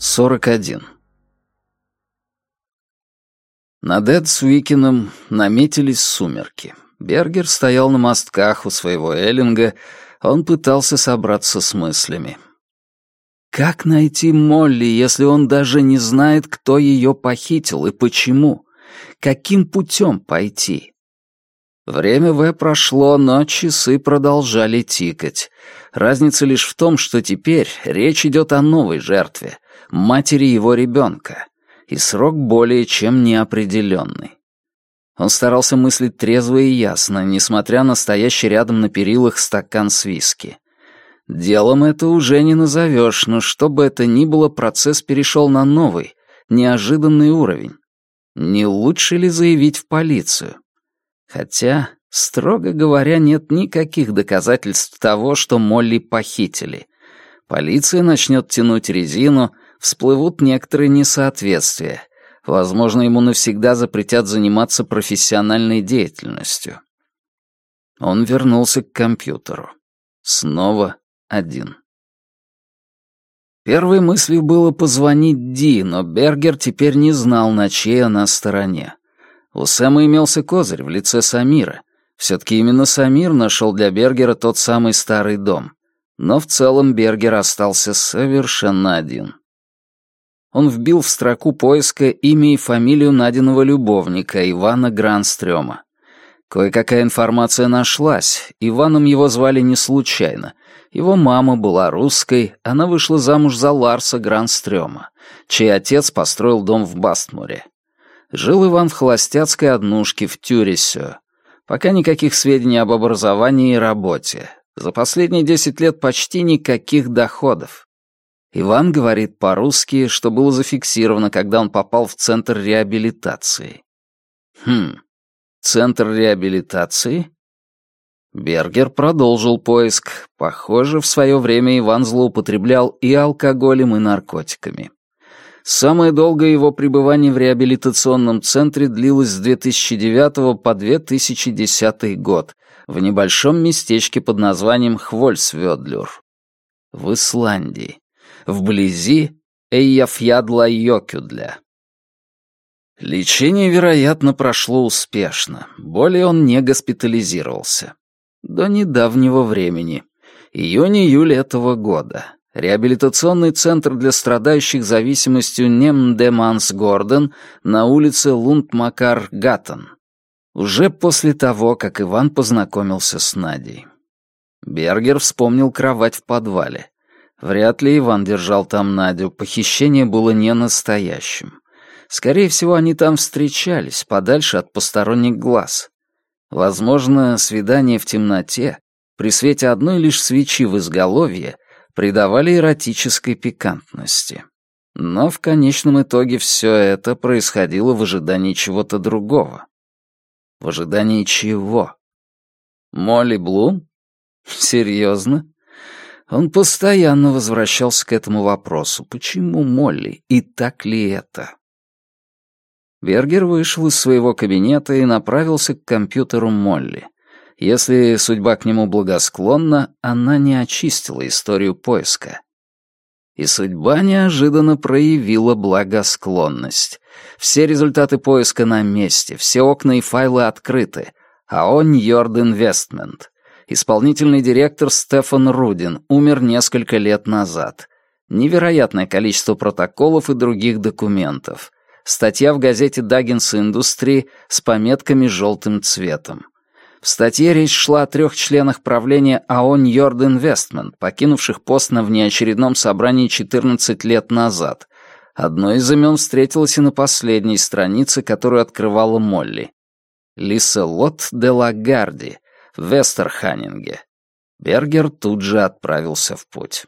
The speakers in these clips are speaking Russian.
41. Над Эдсуикином наметились сумерки. Бергер стоял на мостках у своего Эллинга, он пытался собраться с мыслями. Как найти Молли, если он даже не знает, кто ее похитил и почему? Каким путем пойти? Время В прошло, но часы продолжали тикать. Разница лишь в том, что теперь речь идет о новой жертве, матери его ребенка, и срок более чем неопределенный. Он старался мыслить трезво и ясно, несмотря на стоящий рядом на перилах стакан с виски. Делом это уже не назовешь, но что бы это ни было, процесс перешел на новый, неожиданный уровень. Не лучше ли заявить в полицию? Хотя, строго говоря, нет никаких доказательств того, что Молли похитили. Полиция начнет тянуть резину, всплывут некоторые несоответствия. Возможно, ему навсегда запретят заниматься профессиональной деятельностью. Он вернулся к компьютеру. Снова один. Первой мыслью было позвонить Ди, но Бергер теперь не знал, на чьей она стороне. У Сэма имелся козырь в лице Самира. Все-таки именно Самир нашел для Бергера тот самый старый дом. Но в целом Бергер остался совершенно один. Он вбил в строку поиска имя и фамилию найденного любовника Ивана Гранстрёма. Кое-какая информация нашлась. Иваном его звали не случайно. Его мама была русской, она вышла замуж за Ларса Гранстрёма, чей отец построил дом в Бастмуре. Жил Иван в холостяцкой однушке в Тюресё. Пока никаких сведений об образовании и работе. За последние десять лет почти никаких доходов. Иван говорит по-русски, что было зафиксировано, когда он попал в центр реабилитации. Хм, центр реабилитации? Бергер продолжил поиск. Похоже, в свое время Иван злоупотреблял и алкоголем, и наркотиками. Самое долгое его пребывание в реабилитационном центре длилось с 2009 по 2010 год в небольшом местечке под названием Хвольсвёдлюр в Исландии, вблизи Эйяфьядла-Йокюдля. Лечение, вероятно, прошло успешно. Более он не госпитализировался. До недавнего времени. Июнь-июль этого года. Реабилитационный центр для страдающих зависимостью Немдеманс-Гордон на улице Лунд-Макар-Гаттон. Уже после того, как Иван познакомился с Надей. Бергер вспомнил кровать в подвале. Вряд ли Иван держал там Надю, похищение было не настоящим. Скорее всего, они там встречались, подальше от посторонних глаз. Возможно, свидание в темноте, при свете одной лишь свечи в изголовье, придавали эротической пикантности. Но в конечном итоге все это происходило в ожидании чего-то другого. В ожидании чего? Молли Блум? Серьезно? Он постоянно возвращался к этому вопросу. Почему Молли? И так ли это? Бергер вышел из своего кабинета и направился к компьютеру Молли. Если судьба к нему благосклонна, она не очистила историю поиска. И судьба неожиданно проявила благосклонность. Все результаты поиска на месте, все окна и файлы открыты. АО «Ньорд Инвестмент». Исполнительный директор Стефан Рудин умер несколько лет назад. Невероятное количество протоколов и других документов. Статья в газете «Даггинс Индустри» с пометками желтым цветом. В статье речь шла о трех членах правления АО «Ньорд Инвестмент», покинувших пост на внеочередном собрании 14 лет назад. Одно из имен встретилось и на последней странице, которую открывала Молли. Лиселот де Лагарди, в Вестерханинге. Бергер тут же отправился в путь.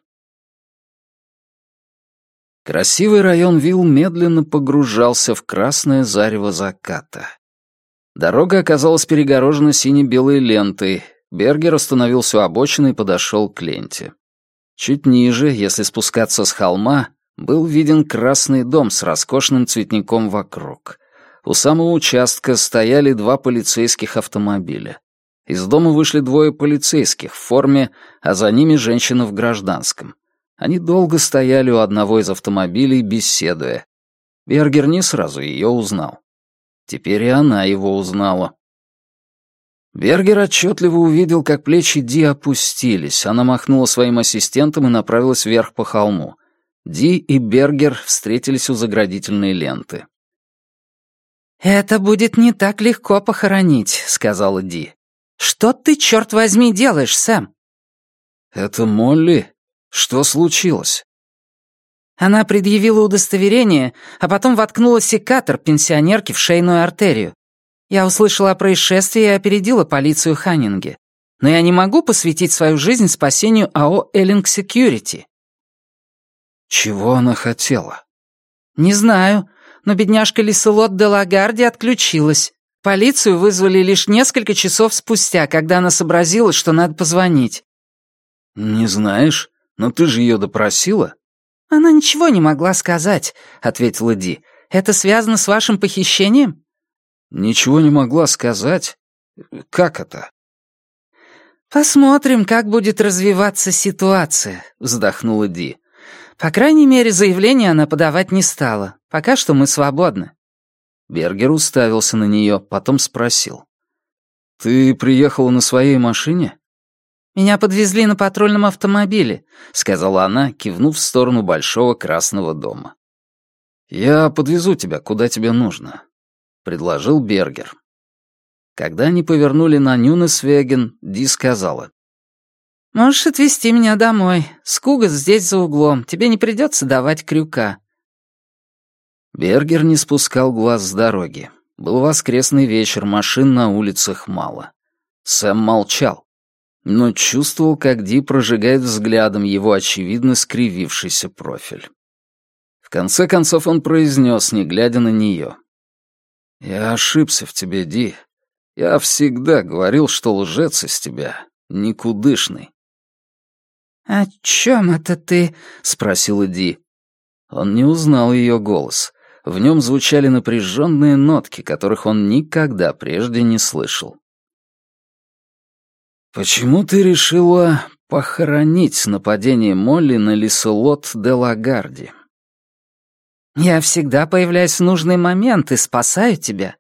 Красивый район Вилл медленно погружался в красное зарево заката. Дорога оказалась перегорожена сине-белой лентой. Бергер остановился у обочины и подошел к ленте. Чуть ниже, если спускаться с холма, был виден красный дом с роскошным цветником вокруг. У самого участка стояли два полицейских автомобиля. Из дома вышли двое полицейских в форме, а за ними женщина в гражданском. Они долго стояли у одного из автомобилей, беседуя. Бергер не сразу ее узнал. Теперь и она его узнала. Бергер отчетливо увидел, как плечи Ди опустились. Она махнула своим ассистентом и направилась вверх по холму. Ди и Бергер встретились у заградительной ленты. «Это будет не так легко похоронить», — сказала Ди. «Что ты, черт возьми, делаешь, Сэм?» «Это Молли? Что случилось?» Она предъявила удостоверение, а потом воткнула секатор пенсионерке в шейную артерию. Я услышала о происшествии и опередила полицию Ханнинге. Но я не могу посвятить свою жизнь спасению АО «Эллинг Секьюрити». Чего она хотела? Не знаю, но бедняжка Лиселот де Лагарди отключилась. Полицию вызвали лишь несколько часов спустя, когда она сообразила, что надо позвонить. «Не знаешь? Но ты же ее допросила?» «Она ничего не могла сказать», — ответила Ди. «Это связано с вашим похищением?» «Ничего не могла сказать? Как это?» «Посмотрим, как будет развиваться ситуация», — вздохнула Ди. «По крайней мере, заявление она подавать не стала. Пока что мы свободны». Бергер уставился на нее, потом спросил. «Ты приехала на своей машине?» «Меня подвезли на патрульном автомобиле», — сказала она, кивнув в сторону большого красного дома. «Я подвезу тебя, куда тебе нужно», — предложил Бергер. Когда они повернули на Нюнесвеген, Ди сказала. «Можешь отвезти меня домой. Скугас здесь за углом. Тебе не придется давать крюка». Бергер не спускал глаз с дороги. Был воскресный вечер, машин на улицах мало. Сэм молчал но чувствовал, как Ди прожигает взглядом его очевидно скривившийся профиль. В конце концов он произнес, не глядя на нее. «Я ошибся в тебе, Ди. Я всегда говорил, что лжец из тебя никудышный». «О чем это ты?» — спросила Ди. Он не узнал ее голос. В нем звучали напряженные нотки, которых он никогда прежде не слышал. «Почему ты решила похоронить нападение Молли на Лиселот де Лагарди?» «Я всегда появляюсь в нужный момент и спасаю тебя».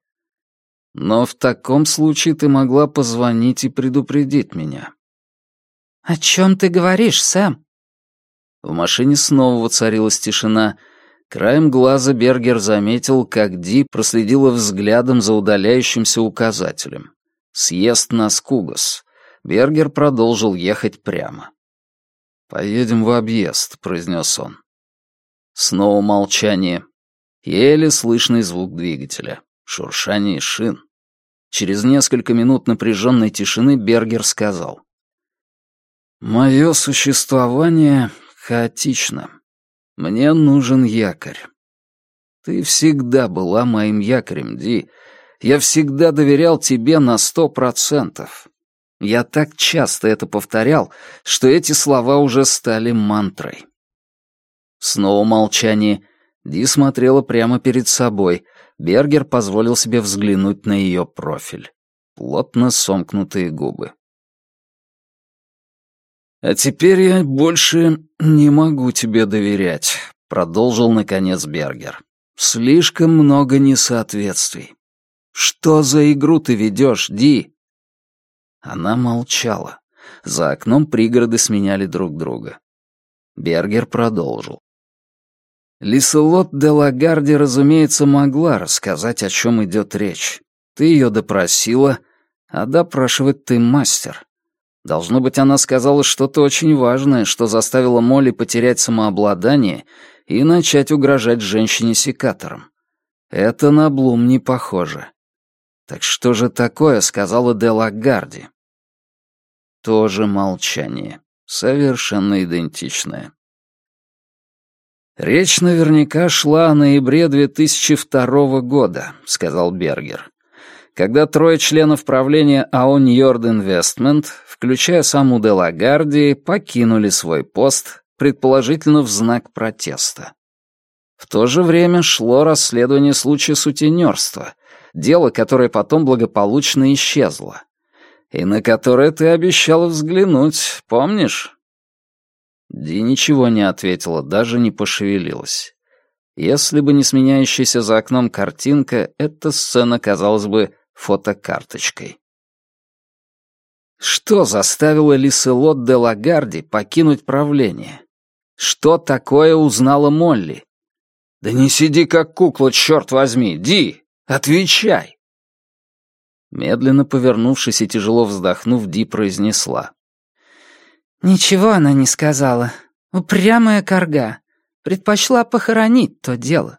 «Но в таком случае ты могла позвонить и предупредить меня». «О чем ты говоришь, Сэм?» В машине снова воцарилась тишина. Краем глаза Бергер заметил, как Ди проследила взглядом за удаляющимся указателем. «Съезд на Скугас». Бергер продолжил ехать прямо. «Поедем в объезд», — произнес он. Снова молчание. Еле слышный звук двигателя. Шуршание шин. Через несколько минут напряженной тишины Бергер сказал. «Мое существование хаотично. Мне нужен якорь. Ты всегда была моим якорем, Ди. Я всегда доверял тебе на сто процентов. Я так часто это повторял, что эти слова уже стали мантрой. Снова молчание. Ди смотрела прямо перед собой. Бергер позволил себе взглянуть на ее профиль. Плотно сомкнутые губы. «А теперь я больше не могу тебе доверять», — продолжил, наконец, Бергер. «Слишком много несоответствий. Что за игру ты ведешь, Ди?» Она молчала. За окном пригороды сменяли друг друга. Бергер продолжил. Лиселот де Лагарди, разумеется, могла рассказать, о чем идет речь. Ты ее допросила, а допрашивать ты мастер. Должно быть, она сказала что-то очень важное, что заставило Молли потерять самообладание и начать угрожать женщине секатором. Это на Блум не похоже. Так что же такое сказала де Лагарди? Тоже молчание. Совершенно идентичное. «Речь наверняка шла о ноябре 2002 года», — сказал Бергер, когда трое членов правления АО «Ньорд Инвестмент», включая саму де Лагарди, покинули свой пост, предположительно в знак протеста. В то же время шло расследование случая сутенерства, дело, которое потом благополучно исчезло. И на которое ты обещала взглянуть, помнишь? Ди ничего не ответила, даже не пошевелилась. Если бы не сменяющаяся за окном картинка, эта сцена казалась бы фотокарточкой. Что заставило Лиселот де Лагарди покинуть правление? Что такое узнала Молли? «Да не сиди как кукла, черт возьми! Ди, отвечай!» Медленно повернувшись и тяжело вздохнув, Ди произнесла. «Ничего она не сказала. Упрямая корга. Предпочла похоронить то дело».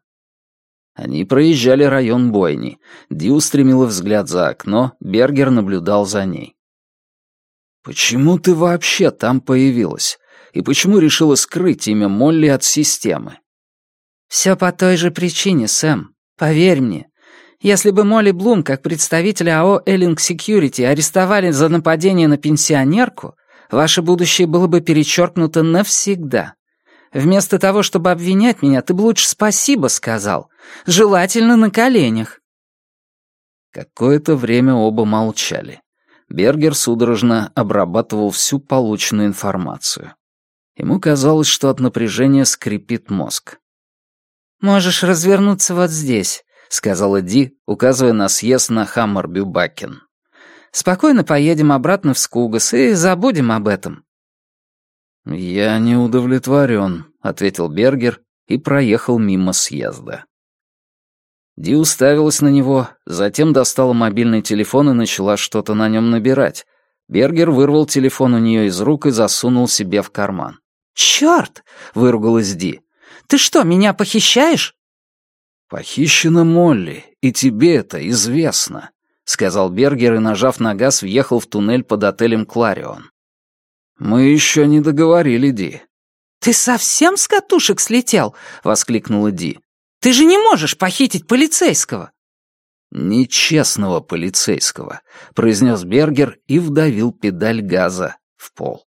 Они проезжали район бойни. Ди устремила взгляд за окно, Бергер наблюдал за ней. «Почему ты вообще там появилась? И почему решила скрыть имя Молли от системы?» «Все по той же причине, Сэм. Поверь мне. Если бы Молли Блум, как представителя АО «Эллинг Security арестовали за нападение на пенсионерку, ваше будущее было бы перечеркнуто навсегда. Вместо того, чтобы обвинять меня, ты бы лучше спасибо сказал. Желательно на коленях». Какое-то время оба молчали. Бергер судорожно обрабатывал всю полученную информацию. Ему казалось, что от напряжения скрипит мозг. «Можешь развернуться вот здесь», — сказала Ди, указывая на съезд на Хаммербю-Бакен. «Спокойно поедем обратно в Скугас и забудем об этом». «Я не удовлетворен», — ответил Бергер и проехал мимо съезда. Ди уставилась на него, затем достала мобильный телефон и начала что-то на нем набирать. Бергер вырвал телефон у нее из рук и засунул себе в карман. «Черт!» — выругалась Ди. Ты что, меня похищаешь?» «Похищена Молли, и тебе это известно», — сказал Бергер и, нажав на газ, въехал в туннель под отелем «Кларион». «Мы еще не договорили, Ди». «Ты совсем с катушек слетел?» — воскликнула Ди. «Ты же не можешь похитить полицейского!» «Нечестного полицейского», — произнес Бергер и вдавил педаль газа в пол.